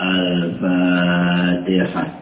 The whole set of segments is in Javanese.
الفاتحة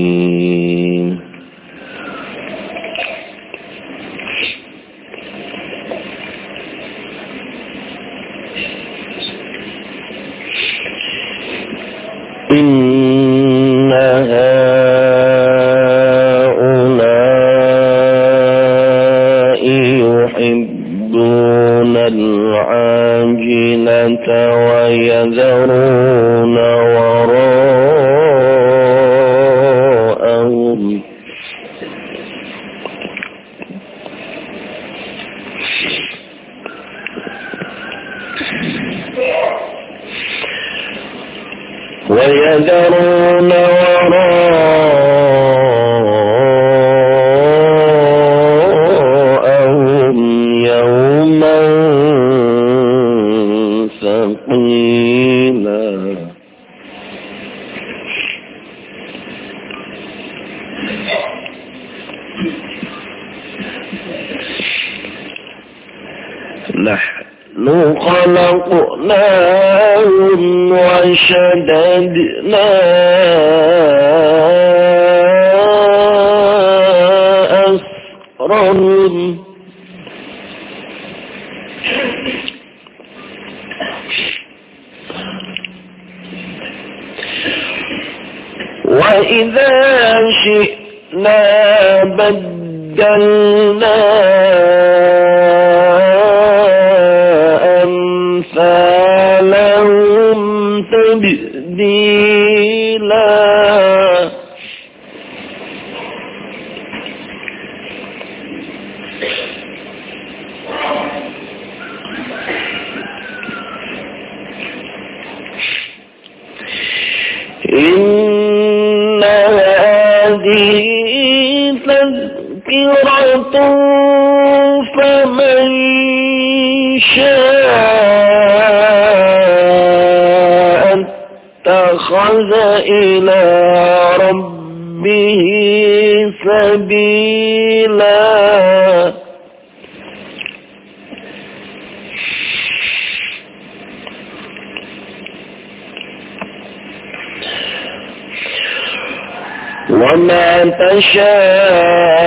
ويذرون تذكرة فمن شاء اتخذ إلى ربه سبيلا وما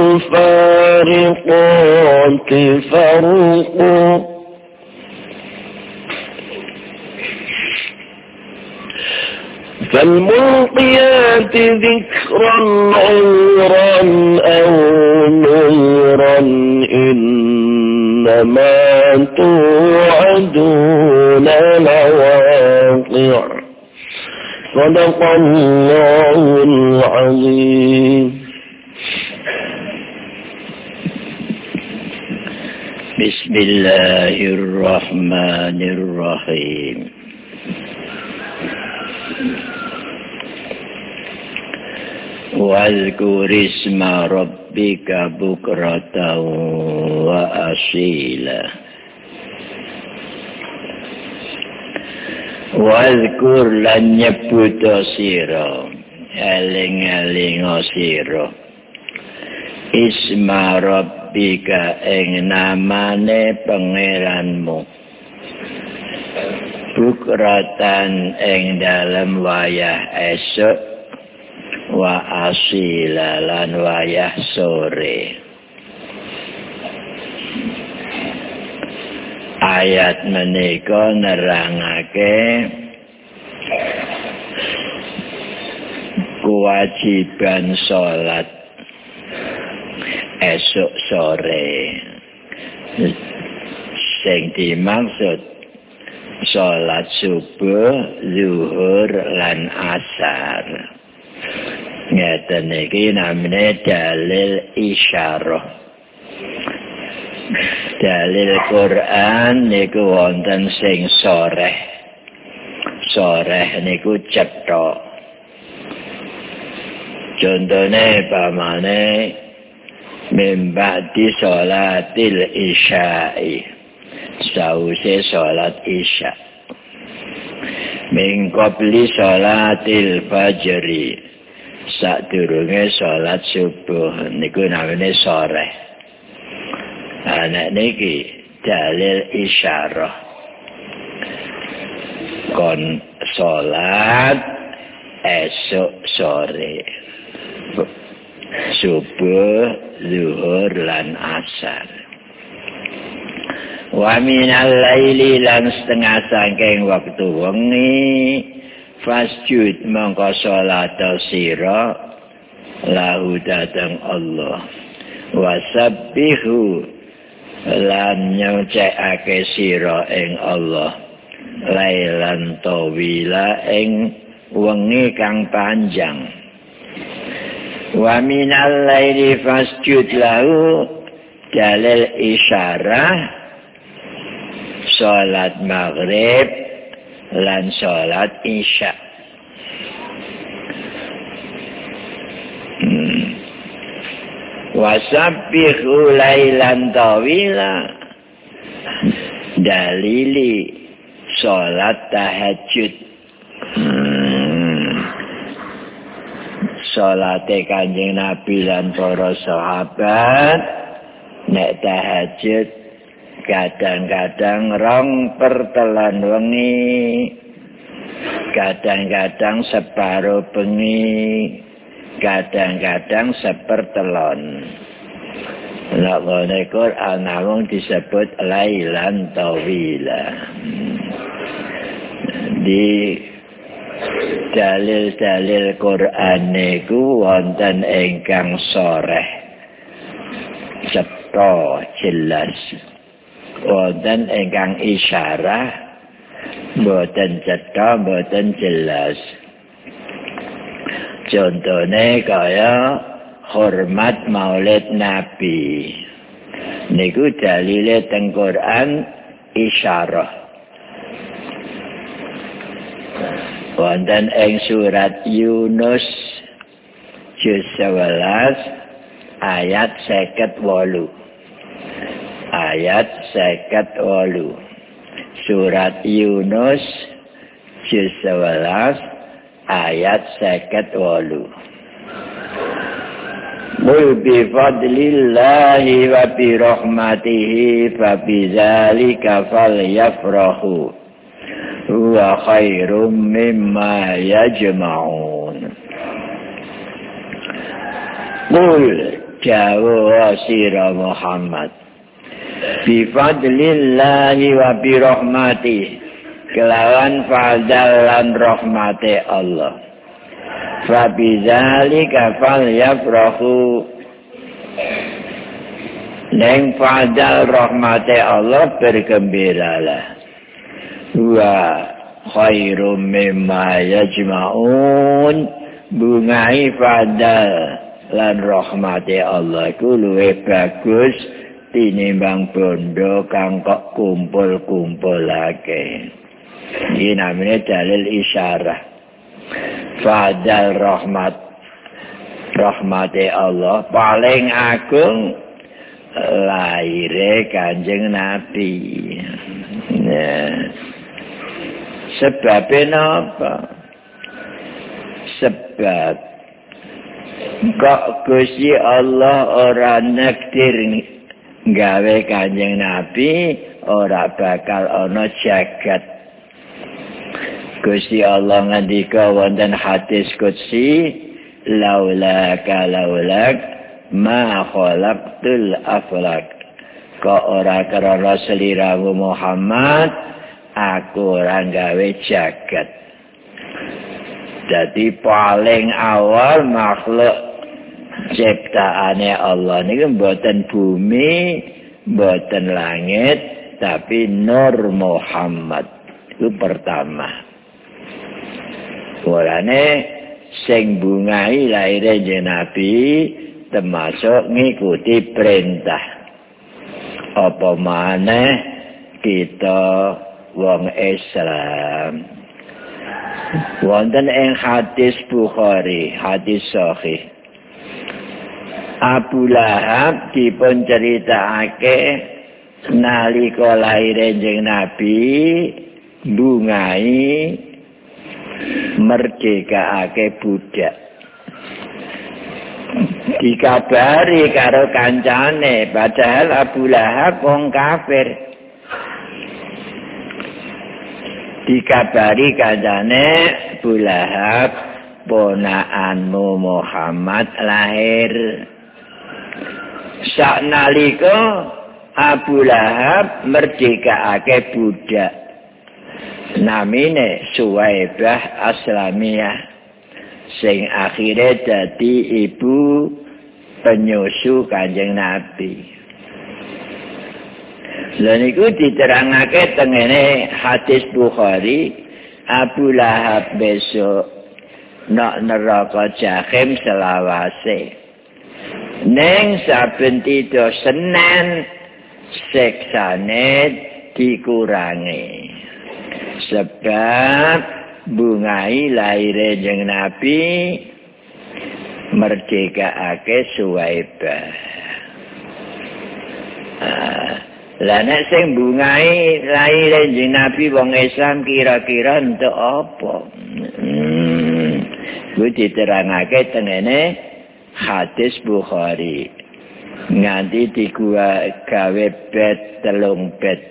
فالفارقات فرقا فالملقيات ذكرا عورا أو نورا إنما توعدون لواقع. صدق الله العظيم. بسم الله الرحمن الرحيم. واذكر اسم ربك بكرة وأصيلا. واذكر لن يبوت سيرا. eling eling sira isma rabbika ing namane pangeranmu. Bukratan ing dalam wayah esok wa asila lan wayah sore. Ayat menika nerangake kewajiban salat esok sore sing dimaksud salat subuh zuhur lan asar. Ngeten iki namine dalil isyarah. Dalil Quran niku wonten sing sore sore niku cetha contone pamane membati sholatil isya'i sause sholat isya mengkopli sholatil fajri sadurunge salat subuh niku namine sore anak niki dalil isyarah kon salat esok sore subuh zuhur lan asar. Wa minal laili lan setengah sangking waktu wengi fasjud mongko salat sira lahu datang Allah. Wasabbihu lan nyucikake sira ing Allah. Lailan tawila ing wengi kang panjang wa minal laili fasjud lahu dalil isyarah salat maghrib lan salat isya hmm. wasabbihu lailan tawila dalili salat tahajud salate kanjeng nabi lan para sahabat. Nek tahajud kadang-kadang rong pertelan wengi. Kadang-kadang separo bengi. Kadang-kadang sepertelon. Nak ngene Quran namung disebut lailan tawila. Di dalil-dalil Quran niku wonten ingkang sore. Ceto jelas. wonten ingkang isyarah boten cetha boten jelas contone kaya hormat maulid nabi niku dalile teng Quran isyarah wonten ing surat Yunus juz 11 ayat 58 ayat seket walu surat Yunus juz 11 ayat seket walu Mul bi fadlillahi wa bi rahmatihi fa bi zalika falyafrahu huwa khairum mimma yajma'un Qul jawa sira Muhammad bi fadlillahi wa bi rahmati kelawan fadal lan rahmate Allah. Fa bi zalika fal yafrahu Neng fadal rahmate Allah bergembiralah. Wa khairum mimma yajma'un bungai fadal lan rahmate Allah ku luwe bagus tinimbang bondo kang kok kumpul-kumpulake. Ini namanya dalil isyarah. Fadal rahmat rahmate Allah paling agung lahire kanjeng nabi nah sebab apa sebab kok Gusti Allah ora nektir gawe kanjeng nabi ora bakal ana jagat. Gusti Allah ngendika wonten hadis qudsi laula ka laulak ma khalaqtul aflak. Kok ora krana sliramu Muhammad aku ora gawe jagat. Dadi paling awal makhluk ciptaane Allah niku mboten bumi mboten langit tapi nur Muhammad. Itu pertama. Walane sing bungai lahir Nabi termasuk ngikuti perintah. Apa maneh kita wong Islam. Wonten ing hadis Bukhari hadis sahih. Abu Lahab dipun critakake nalika lair jeneng Nabi bungai merdekaake budak. Dikabari karo kancane padahal Abu Lahab wong kafir dikabari kancane Abu Lahab ponaanmu Muhammad lahir sak nalika Abu Lahab merdekaake budak namine Suwaibah Aslamiyah sing akhire dadi ibu penyusu kanjeng Nabi. Lha niku diterangake tengene hadis Bukhari Abu Lahab besok nak neraka jahim selawase. Neng saben tido senen seksane dikurangi. Sebab bungai lahir jeng Nabi merdekaake Suwaibah. Ah, lah nek sing bungai lair jeneng Nabi wong Islam kira-kira entuk apa? Hmm. Kuwi diterangake tengene hadis Bukhari. Nganti digua gawe bet telung bet.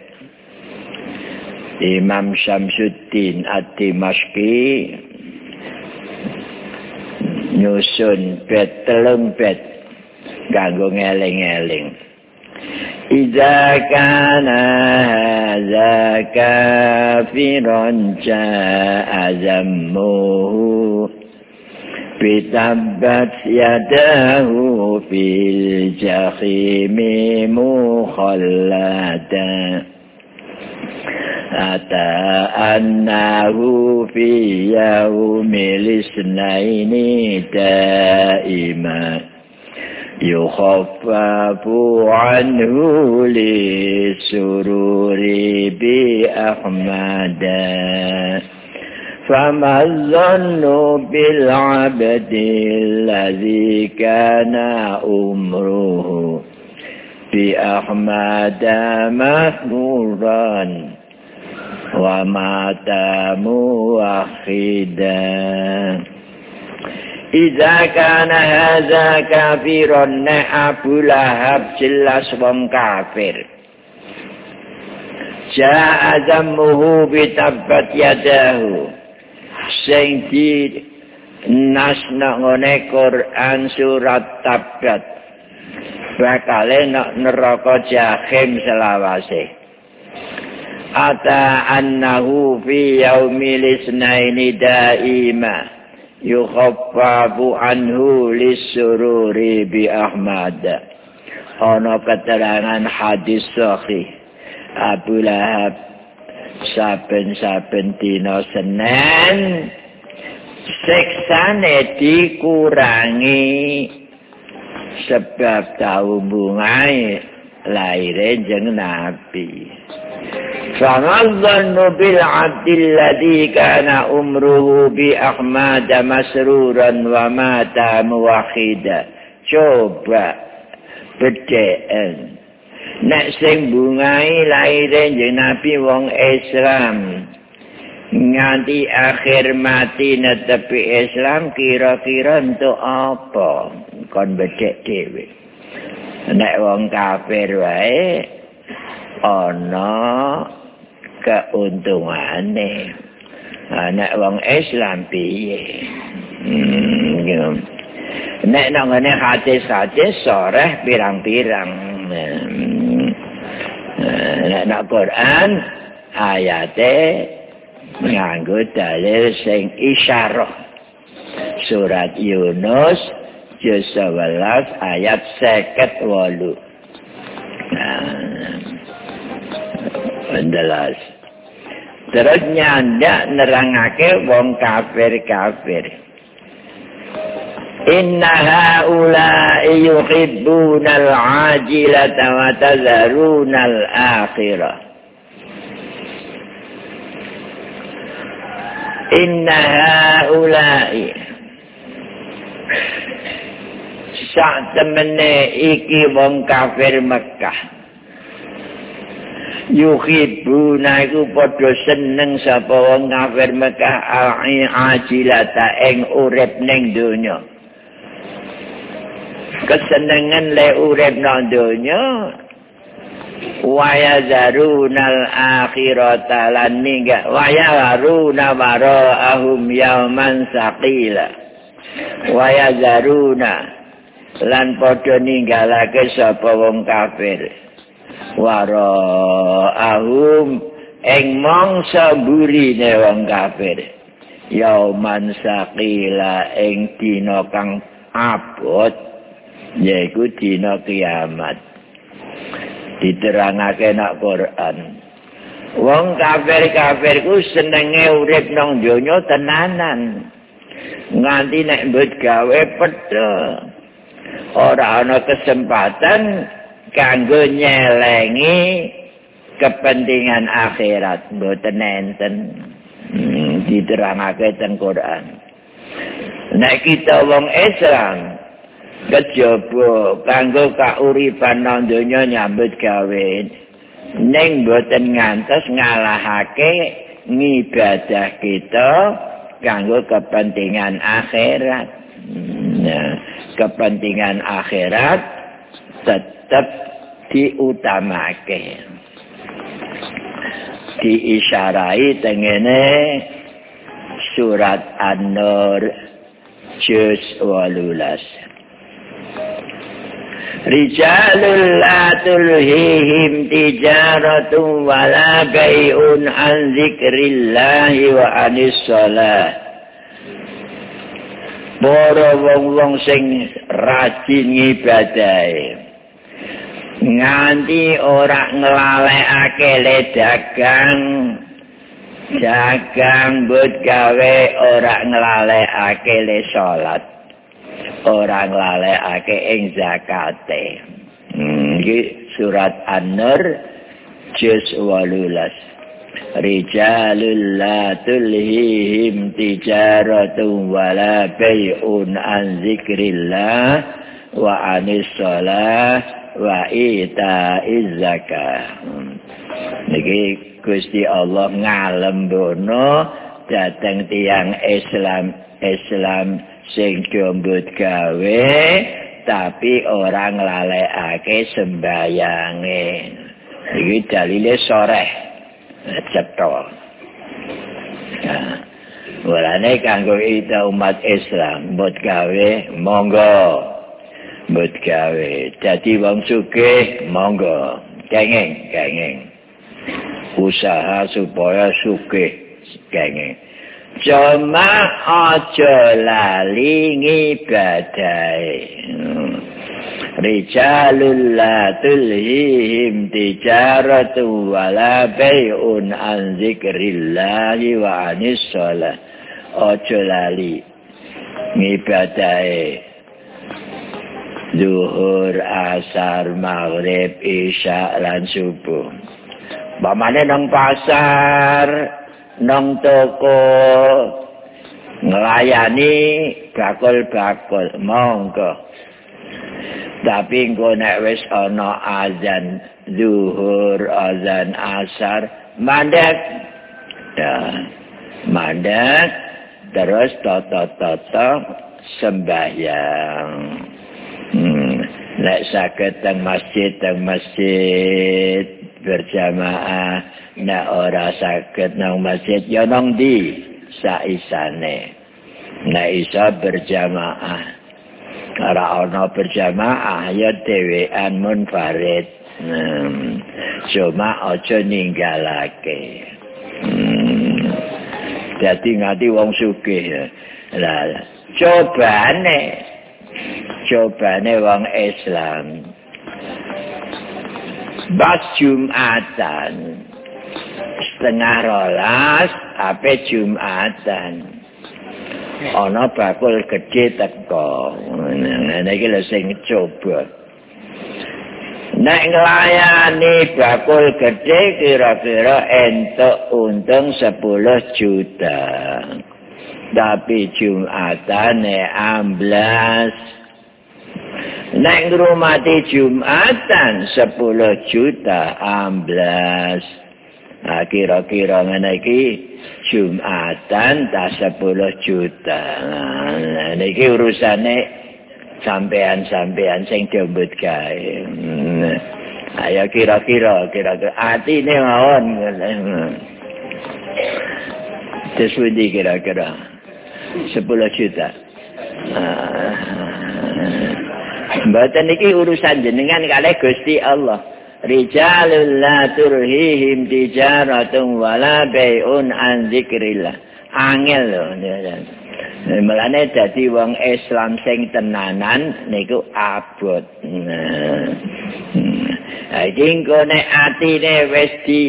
Imam Syamsuddin Ad-Dimashqi nyusun bet telung bet kanggo ngeling-eling Iza kana hadza kafiran ja'azammuhu Bitabbat yadahu fil jahimi mukhallatan ata annahu fi yaumil isnaini daima yukhaffafu يخفف عنه للسرور بأحمد. فما الظن بالعبد الذي كان أمره بأحمد مهمورا ومات موحدا؟ Iza kana hadza kafirun na Abu Lahab jelas wong kafir. Ja'a zammuhu bi tabbat yadahu. Sing di nasna ngone Quran surat tabbat. Bakal nek neraka jahim selawase. Ata annahu fi yaumil isnaini daima yukhaffafu anhu lisururi bi ahmad. Ana keterangan hadis sahih. Abu Lahab saben-saben dina Senin siksane dikurangi sebab tau bungai lahir jeng nabi فَمَظَّنُّ بِالْعَبْدِ الَّذِي كَانَ أُمْرُهُ بِأَحْمَدَ مَسْرُورًا وَمَاتَ مُوَحِدًا Coba bedaan. Nek sing bungai lahirin je Nabi wong Islam. Nganti akhir mati netepi Islam kira-kira untuk apa? Kon bedek dewe. Nek wong kafir wae ana Keuntungane anak wong Islam piye? Hmm, nek nang ngene hadis-hadis sore pirang-pirang. Hmm, nek nang Quran ayate nganggo dalil sing isyarah. Surat Yunus juz 11 ayat 58 nah jelas. Terus nyandak nerangake wong kafir-kafir. Inna haula yuhibbuna al-ajilata wa tazaruna al-akhirah. Inna haulai Sak temene iki wong kafir Mekah. Yuhibuna iku padha seneng sapa wong kafir Mekah ajilata ing urip ning donya. Kesenengan le urip nang donya waya zarunal akhirata lan ningga waya zaruna ahum yauman saqila. Waya zaruna lan padha ninggalake sapa wong kafir waro ahum ing mangsa burine wong kafir. Yauman saqila ing dina kang abot yaiku dina kiamat. Diterangake nak Quran. Wong kafir-kafir ku senenge urip nang donya tenanan. Nganti nek mbut gawe pedhe ora ana kesempatan kanggo nyelengi kepentingan akhirat. Mboten enten. Hmm, diterangake teng Quran. Nek kita wong Islam kejaba kanggo kauripan nang donya nyambut gawe ning mboten ngantos ngalahake ngibadah kita kanggo kepentingan akhirat. Nah, kepentingan akhirat tetap diutamake diisyarai tengene surat An-Nur juz 18 Rijalul la tulhihim tijaratun wala bay'un an zikrillahi wa anis salat Para wong-wong sing rajin ngibadahe nganti ora nglalekake le dagang dagang but gawe ora nglalekake le salat ora nglalekake ing zakate. Hmm, iki surat an-nur juz 18 rijalul la tulhihim tijaratun wala bay'un an zikrillah wa anis salat wa ita izaka niki Gusti Allah ngalembono dateng tiang Islam Islam sing jombut gawe tapi orang lalekake sembayange iki dalile sore cetha Walane kanggo ita umat Islam mbot gawe monggo mbot gawe. Dadi wong sugih monggo. Kenging kenging usaha supaya sugih kenging cuma aja lali ngibadai rijalul la tulhihim tijaratu wala bay'un an zikrillahi wa anis sholat ojo lali ngibadahe zuhur asar maghrib isya lan subuh. Pamane nang pasar nang toko nglayani bakul-bakul. Monggo. Tapi engko nek wis ana azan zuhur azan asar mandek. Ya mandek. Terus toto-toto sembahyang. Hmm. Nek sakit teng masjid, teng masjid berjamaah. Nek ora sakit nang masjid, ya nang di saisane. Nek iso berjamaah. Ora ana berjamaah, ya dewean munfarid. Hmm. Cuma aja ninggalake. Hmm. dadi ngati wong sugih lah cobane cobane wong Islam. Bas Jumatan. Setengah rolas apa Jumatan. Ana bakul gede teko. Ngene iki lho sing coba. Nek nglayani bakul gede kira-kira entuk untung 10 juta. Tapi Jumatane amblas. Nek ngrumati Jumatan 10 juta amblas. Nah, kira-kira ngene iki Jumatan ta 10 juta. Nah, niki urusane sampean-sampean sing diombot gawe. Hmm. Ayo kira-kira, kira-kira atine mawon. Sesuai kira-kira 10 juta. Ah. Mboten iki urusan jenengan kalih Gusti Allah. Rijalul la turhihim tijaratun wala bai'un an zikrillah. Angel lho. Mulane dadi wong Islam sing tenanan niku abot. Nah, iki nek atine wis di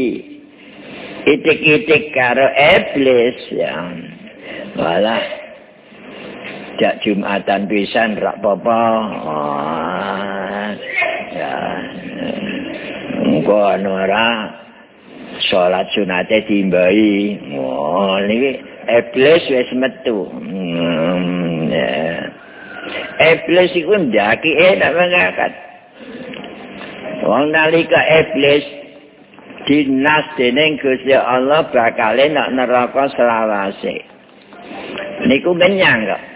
itik-itik karo iblis ya. Wala jak Jumatan pisan rak apa Ya. Engko ora salat sunate dimbai. Oh, niki iblis wis metu. Hmm, iblis iku ndaki enak mangkat. Wong nalika iblis dinas dening Gusti Allah bakal enak neraka selawase. Niku menyang kok.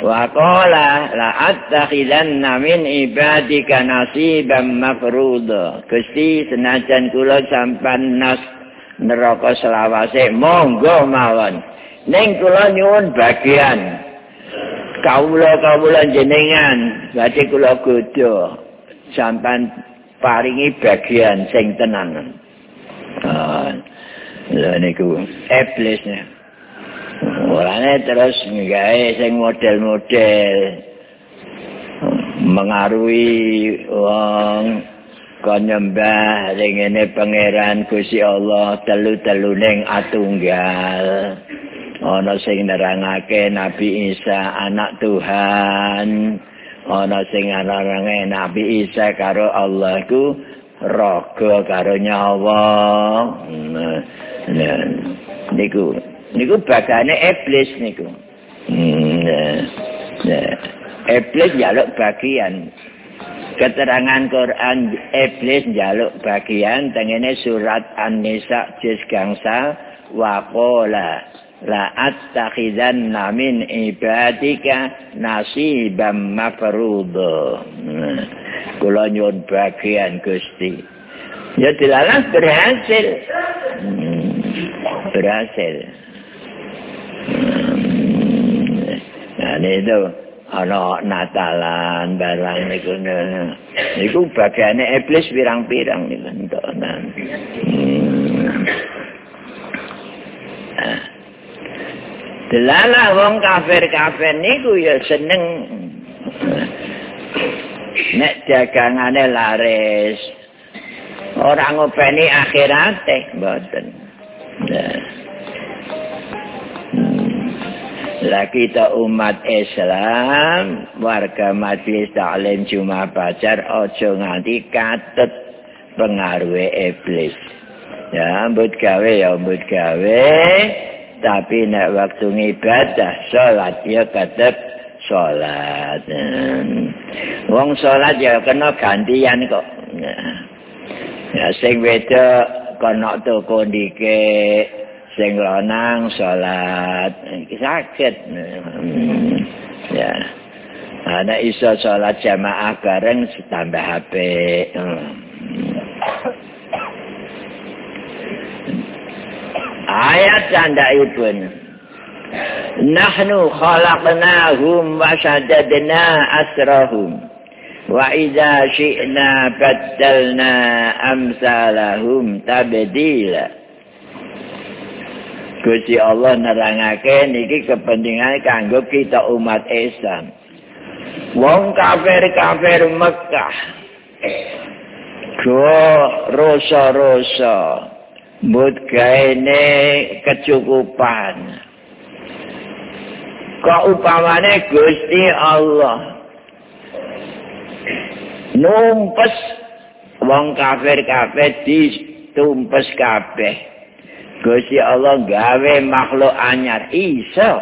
Wa qala la attakhidanna min ibadika nasiban mafruḍa. Gusti senajan kula sampan nas neraka selawase monggo mawon. Neng kula nyuwun bagian kawula-kawula jenengan badhe kula godho sampan paringi bagian sing tenan. Ah, lha niku iblisnya. Mulane terus nggawe sing model-model. Mengaruhi wong kon nyembah ngene pangeran Gusti Allah telu-telu ning atunggal. ana sing nerangake Nabi Isa anak Tuhan. Ana sing nerangake Nabi Isa karo Allah ku raga karo nyawa. Niku niku bagane iblis niku. Nah, nah. iblis jaluk bagian. Keterangan Quran iblis jaluk bagian tengene surat An-Nisa juz gangsa waqala la attakhizanna min ibadika nasiban mafruḍa kula nyuwun bagian Gusti. Ya dilalah berhasil. Hmm. berhasil nah itu ana natalan barang niku niku bagiane iblis pirang-pirang niku entuk nang Delala wong kafir-kafir niku ya seneng. Nek dagangane laris ora ngopeni akhirate mboten lah kita umat Islam warga majlis taklim cuma pacar ojo nganti katut pengaruh iblis. Ya mbut gawe ya mbut gawe. Tapi nek waktu ngibadah salat ya tetep salat wong salat ya kena gantian kok. Ya sing wedok kena toko ndike sing lanang salat. Sakit ya. Ana iso salat jamaah bareng tambah HP. Ayat canda ibun. Nahnu khalaqnahum wa shaddadna asrahum. Wa idza syi'na baddalna amsalahum tabdila Gusti Allah nerangake niki kepentingan kanggo kita umat Islam. Wong kafir-kafir Mekah. Rosa-rosa. Mut gaene kecukupan. Kok upamane Gusti Allah numpes wong kafir-kafir ditumpes kabeh. Gusti Allah gawe makhluk anyar iso.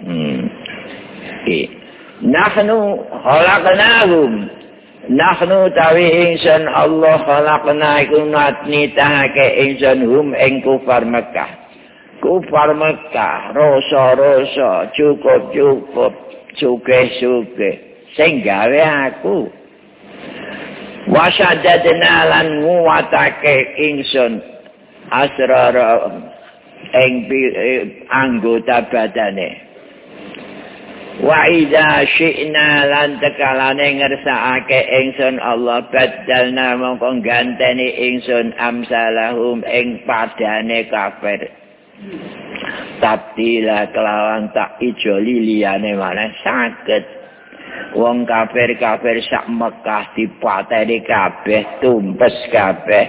Hmm. Nahnu khalaqnahum Nahnu tawi ingsun Allah khalaqna iku natni tahake ingsun hum ing kufar Mekah. Kufar Mekah, rasa-rasa, cukup-cukup, suke-suke. Sing gawe aku. Wasadadna lan nguwatake ingsun asrara ing anggota badane. wa idza syi'na lan tekalane ngersakake ingsun Allah badalna mongko ganteni ingsun amsalahum ing padane kafir. Tabdila kelawan tak ijo liliane mana saged. Wong kafir-kafir sak Mekah dipateni kabeh tumpes kabeh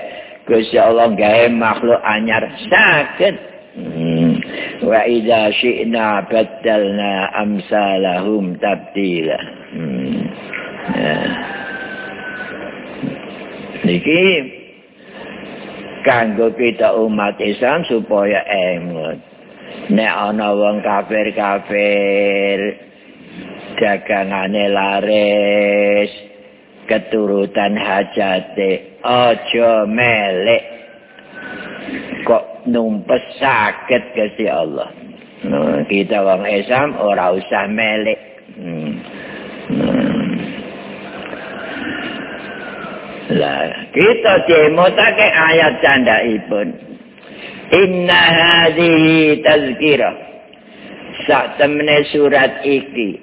Gusti Allah gawe makhluk anyar saged hmm. wa idza syi'na baddalna amsalahum tabdila hmm. niki kanggo kita umat Islam supaya emut nek ana wong kafir-kafir dagangane laris keturutan hajate aja melek kok numpes sakit ke Allah. Nah, kita wong Islam ora usah melek. Hmm. Hmm. Lah, kita demotake ayat candhaipun. Inna hadhihi tazkira. Sak temene surat iki.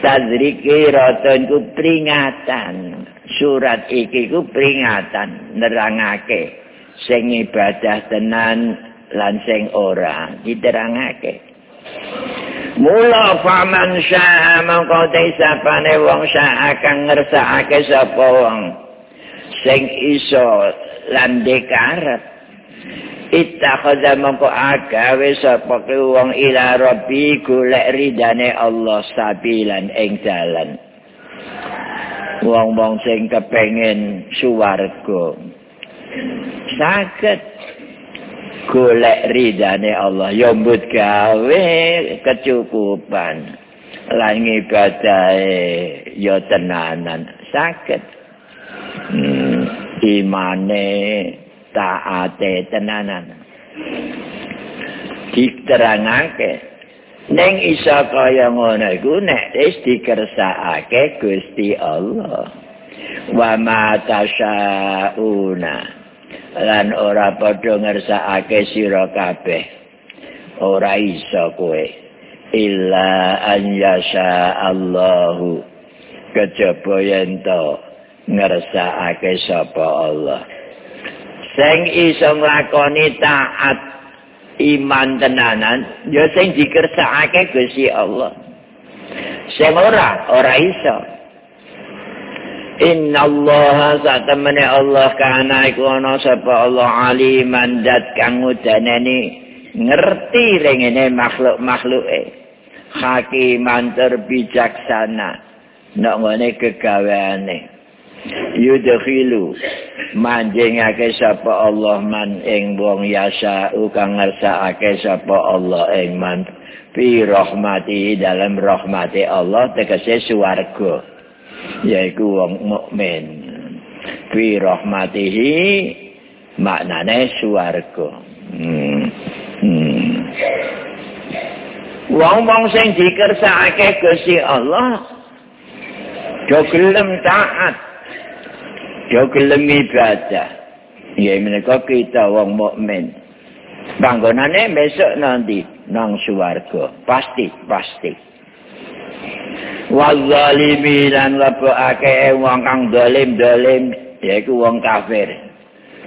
Tazkira ku peringatan. Surat iki ku peringatan nerangake. sing ibadah tenan lan sing ora diterangake mula faman syaa mongko desapane wong syaa kang ngersakake sapa wong sing iso lan dekarep ittakhadha mongko agawe sapa wong ila rabbi golek ridane Allah sabilan ing dalan wong-wong sing kepengin suwarga. Saged golek ridane Allah. Ya mbut gawe kecukupan. Lan ibadahe ya tenanan. Saged. Hmm, imane taate tenanan. Diterangake Neng isa kaya ngono iku nek wis dikersakake Gusti Allah. Wa ma tasyauna. Lan ora padha ngersakake sira kabeh. Ora iso kowe. Illa an yasha Allahu. Kejaba yen to ngersakake sapa Allah. Sing iso nglakoni taat iman tenanan ya sing dikersakake Gusti Allah. Sing ora ora iso. Inna Allah satamane Allah kana iku ana sapa Allah aliman dat kang udaneni ngerti rengene makhluk-makhluke. Hakiman terbijaksana nek ngene kegaweane yudkhilu manjingake sapa Allah man ing wong yasa kang ngersakake sapa Allah ing man fi rahmati dalam rahmati Allah tegese swarga yaiku wong mukmin fi rahmatihi maknane swarga hmm. hmm. wong-wong sing dikersakake Gusti Allah do gelem taat do gelem ibadah ya menika kita wong mukmin. Panggonane besok nanti nang swarga. Pasti pasti. Wazalimi lan lebokake wong kang dolim-dolim yaiku wong kafir.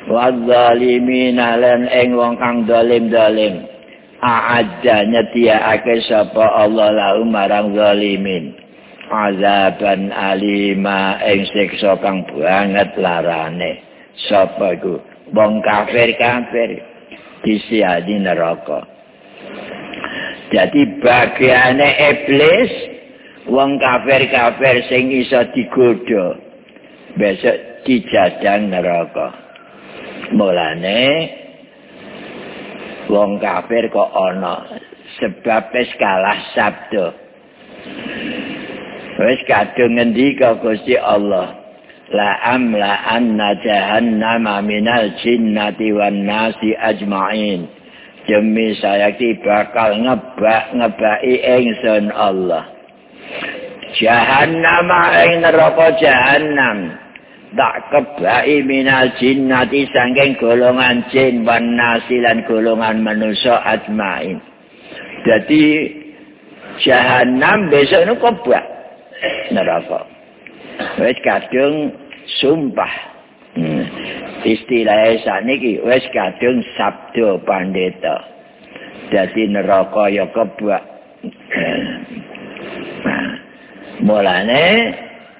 Wazalimi lan ing wong kang dolim-dolim. A'adda nyediakake sapa Allah lahu marang zalimin azaban alima ing siksa kang banget larane. Sapa iku? Wong kafir kafir. Disiadi neraka. Jadi bagiane iblis wong kafir-kafir sing iso digodha besok dijadang neraka. Mulane wong kafir kok ana sebab wis kalah sabdo wis kadung ngendika Gusti Allah? La amla anna jahannama minal jinnati wan nasi ajma'in. Demi saya bakal ngebak ngebaki ingsun Allah. Jahannam ing neraka jahannam. Tak kebai minal jinnati sangking golongan jin wan nasilan golongan manusia ajmain. Jadi jahannam besok itu kebak neraka. Wes kadung sumpah. Hmm. istilahnya saat ini wes kadung sabdo pandeta. Jadi neraka ya kebak. Mulane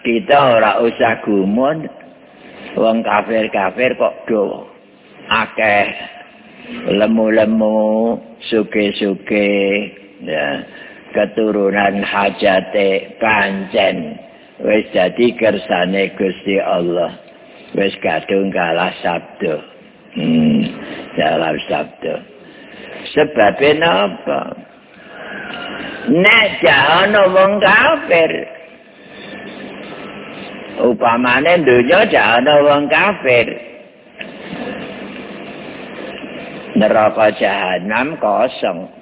kita ora usah gumun. Wong kafir-kafir kok do akeh. Lemu-lemu suke-suke ya keturunan hajate pancen. Wis dadi kersane Gusti Allah. Wis kadung kalah sabdo. Hmm dalam sabdo. Sebabnya apa nek jane wong kafir. Upamane donya jane wong kafir. Neraka jahanam kosong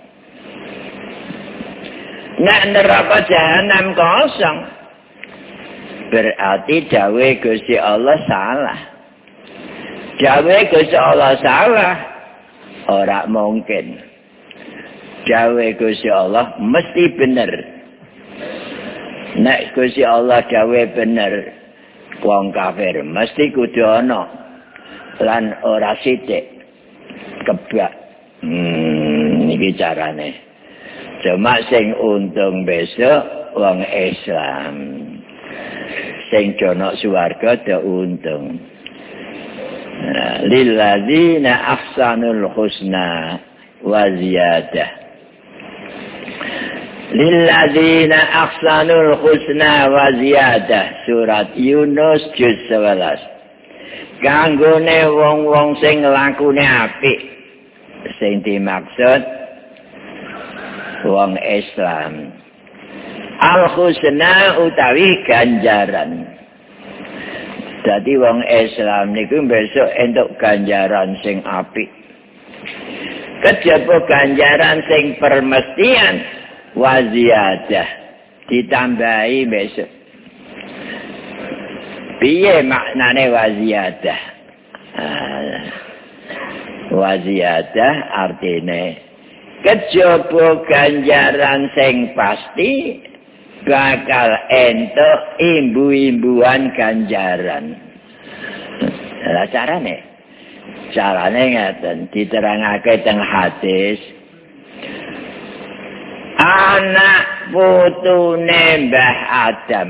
nek neraka jahanam kosong berarti dawe Gusti Allah salah dawe Gusti Allah salah ora mungkin dawe Gusti Allah mesti bener. Nek Gusti Allah dawe bener, wong kafir mesti kudu ana lan ora sithik kebak. Hmm, iki carane. Cuma sing untung besok wong Islam. Sing jono swarga te untung. Lilladzina ahsanul husna wa ziyadah. lilladzina ahsanul husna wa ziyadah surat Yunus juz 11 kanggone wong-wong sing lakune apik sing dimaksud wong Islam. Al husna utawi ganjaran. Jadi wong Islam niku besok entuk ganjaran sing apik. Kejaba ganjaran sing permestian waziyadah ditambahi besok. Piye maknane waziyadah uh, waziyadah artine kejaba ganjaran sing pasti bakal entuk imbu-imbuan ganjaran. Lah carane? Carane ngeten diterangake teng hadis. Anak putune Mbah Adam.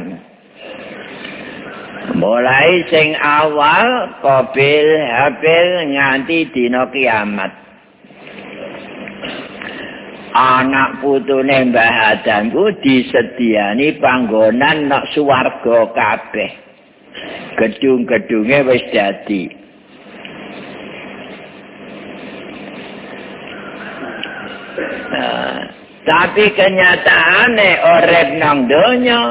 Mulai sing awal Qabil Habil nganti dina kiamat anak putune Mbah Adam ku disediani panggonan nok swarga kabeh. Gedung-gedunge wis dadi. Tapi kenyataane urip nang donya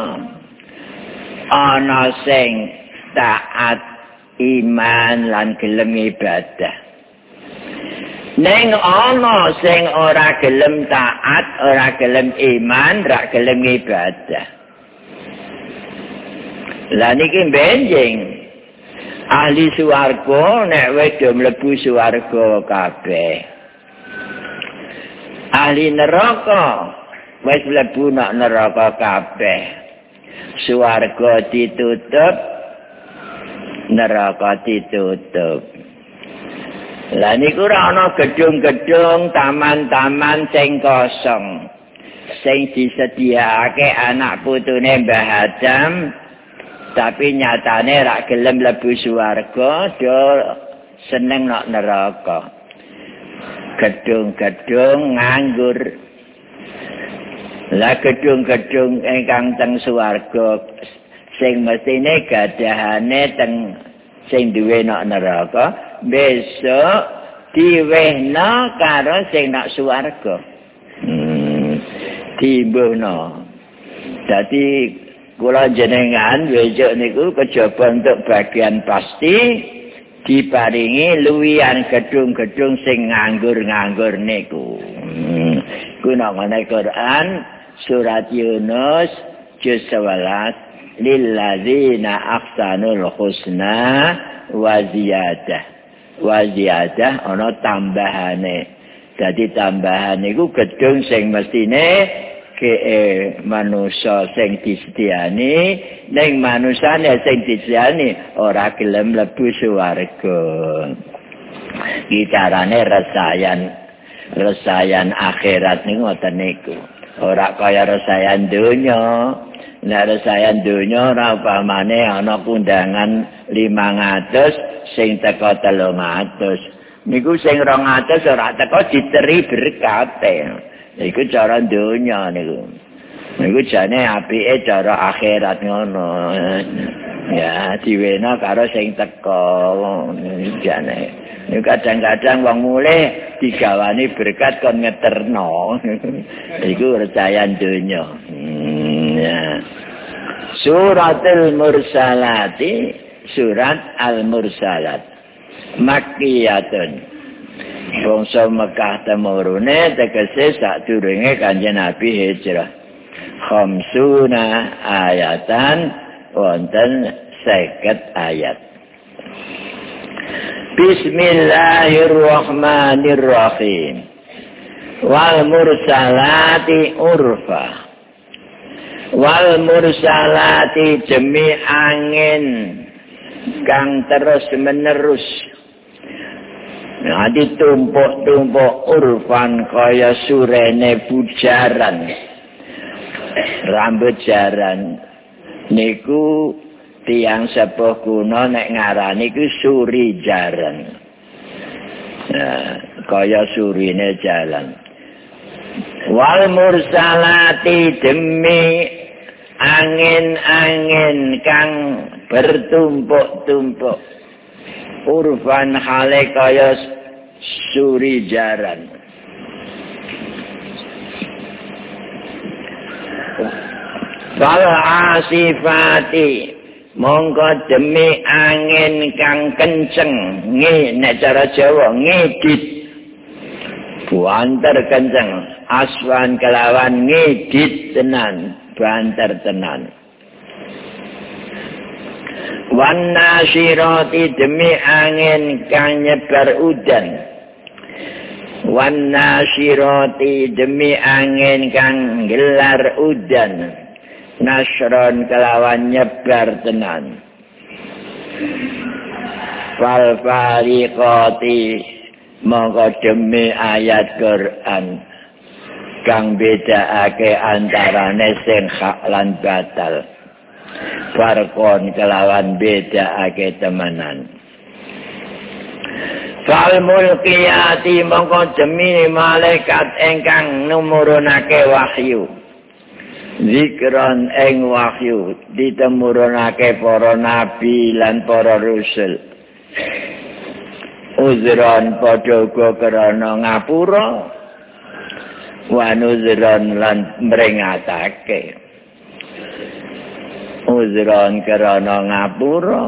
ana sing taat iman lan gelem ibadah Neng ana sing ora gelem taat, ora gelem iman, ora gelem ibadah. Lah niki benjing. Ahli swarga nek wis mlebu swarga kabeh. Ahli neraka wis mlebu nak neraka kabeh. Swarga ditutup, neraka ditutup. Lah niku ora ana gedung-gedung, taman-taman sing kosong. Sing disediakake anak putune Mbah Adam, tapi nyatane ra gelem lebu swarga, do seneng nok neraka. Gedung-gedung nganggur. Lah gedung-gedung ingkang teng swarga sing mestine gadahane teng sing duwe nok neraka. Besok diwehna karo sing nak swarga. Hmm. Dadi kula jenengan besok niku kejaba untuk bagian pasti diparingi luwian gedung-gedung sing nganggur-nganggur niku. Hmm. Kuna ngene Quran surat Yunus juz 11 lilladzina ahsanul husna wa ziyadah. Waziyadah ana tambahane. Dadi tambahan iku gedung sing mestine ke manusa sing disediani ning manusane sing disediani ora gelem mlebu swarga. Gitarane resayan resayan akhirat niku ngoten niku. Ora kaya resayan donya. Nek resayan donya ora upamane ana kundangan 500 sing teko telung atus. Niku sing rong atus ora teko diteri berkate. Iku cara dunya niku. Niku jane apike cara akhirat ngono. Ya, diwena karo sing teko jane. Niku kadang-kadang wong mulih digawani berkat kon ngeterno. Iku recayan dunya. Hmm, ya. Suratul Mursalati surat Al-Mursalat. Makkiyatun Bangsa Mekah temurune tegese sadurunge Kanjeng Nabi hijrah. Khamsuna ayatan wonten 50 ayat. Bismillahirrahmanirrahim. Wal mursalati urfa. Wal mursalati jemi angin kang terus menerus Nah, ditumpuk-tumpuk urfan kaya surene bujaran. Rambut jaran. Niku tiang sepuh kuno nek ngarani ku suri jaran. Kaya surine jalan. Wal mursalati demi angin-angin kang bertumpuk-tumpuk. Urfan hale kaya suri jaran. Kalau asifati. Mongko demi angin kang kenceng. Ngi nek cara Jawa ngedit. Buantar kenceng. Aswan kelawan ngedit tenan. Banter tenan wan nasyirati demi angin kang nyebar udan. Wan nasyirati demi angin kang gelar udan. Nasron kelawan nyebar tenan. Fal fariqati mongko demi ayat Quran. Kang bedakake antarane sing hak lan batal farkon kelawan beda ake temenan Fal mulkiyati mongko demi malaikat engkang numurunake wahyu. Zikron eng wahyu ditemurunake para nabi lan para rusul. Uzron padha uga krana ngapura. Wa nuzron lan mringatake. Uzron karana ngapura.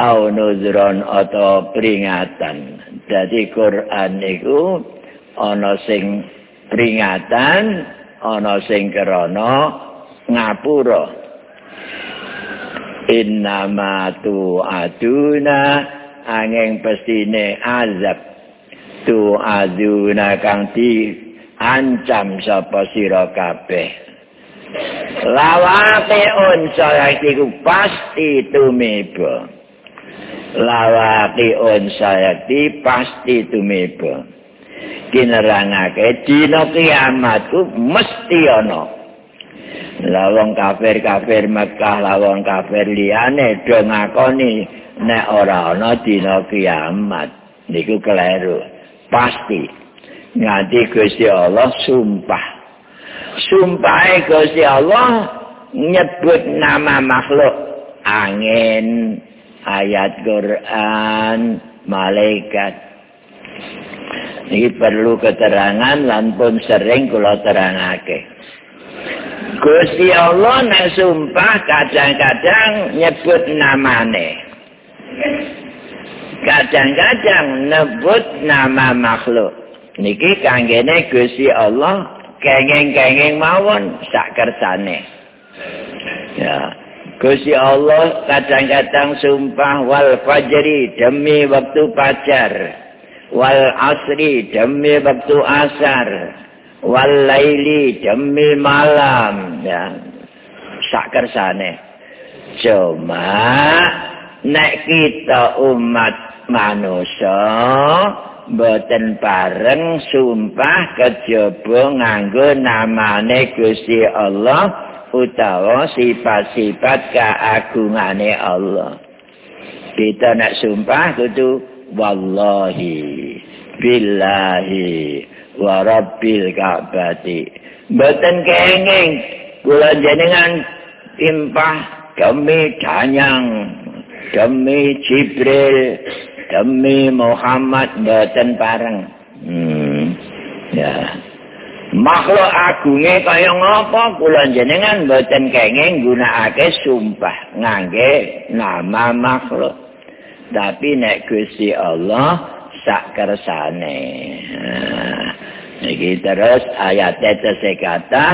Au nuzron atau peringatan. Dadi Quran niku ana sing peringatan ana sing karana ngapura. Innama tu aduna angin pestine azab. Tu aduna kang di ancam sapa sira kabeh lawate unsaya iku pasti tumeba. Lawate unsaya iki pasti tumeba. Kinerangake dina kiamat ku mesti ana. Lawang kafir kafir Mekah lawang kafir liyane do ngakoni nek ora ana dina kiamat. Niku keliru. Pasti. Nganti Gusti Allah sumpah sumpah Gusti Allah nyebut nama makhluk. Angin ayat Quran malaikat. Ini perlu keterangan lan pun sering kula terangake. Gusti Allah nek sumpah kadang-kadang nyebut namane. Kadang-kadang nyebut nama makhluk. Niki kanggene Gusti Allah kenging-kenging mawon sak kersane. Ya. Gusti Allah kadang-kadang sumpah wal fajri demi waktu fajar. Wal asri demi waktu asar. Wal laili demi malam. Ya. Sak kersane. Cuma nek kita umat manusia boten bareng sumpah kejaba nganggo namane Gusti Allah utawa sifat-sifat keagungane Allah. Kita nak sumpah kudu wallahi billahi wa rabbil ka'bati. Boten kenging kula jenengan timpah demi danyang demi Jibril demi Muhammad mboten pareng. Hmm. Ya. Makhluk agunge kaya ngapa kula jenengan mboten kenging nggunakake sumpah ngangge nama makhluk. Tapi nek Gusti Allah sak kersane. Iki terus ayat tete kata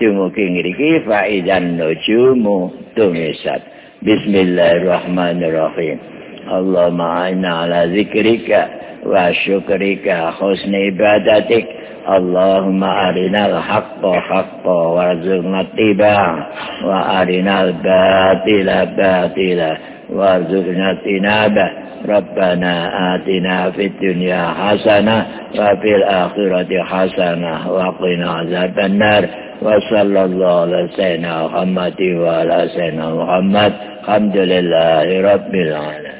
dumugi ngriki faizan nujumu tumisat. Bismillahirrahmanirrahim. اللهم أعنا على ذكرك وشكرك حسن عبادتك. اللهم أرنا الحق حقا وارزقنا اتباعه وأرنا الباطل باطلا وارزقنا اجتنابه. ربنا آتنا في الدنيا حسنة وفي الآخرة حسنة وقنا عذاب النار. وصلى الله على سيدنا محمد وعلى سيدنا محمد. الحمد لله رب العالمين.